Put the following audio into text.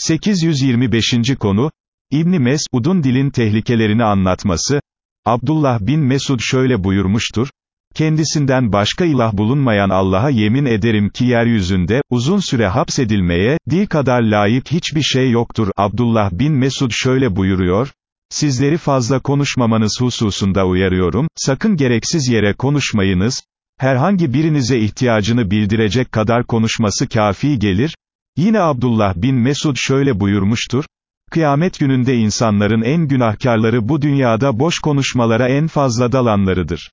825. konu, İbni Mesud'un dilin tehlikelerini anlatması, Abdullah bin Mesud şöyle buyurmuştur, kendisinden başka ilah bulunmayan Allah'a yemin ederim ki yeryüzünde, uzun süre hapsedilmeye, dil kadar layık hiçbir şey yoktur. Abdullah bin Mesud şöyle buyuruyor, sizleri fazla konuşmamanız hususunda uyarıyorum, sakın gereksiz yere konuşmayınız, herhangi birinize ihtiyacını bildirecek kadar konuşması kafi gelir, yine Abdullah bin Mesud şöyle buyurmuştur, Kıyamet gününde insanların en günahkarları bu dünyada boş konuşmalara en fazla dalanlarıdır.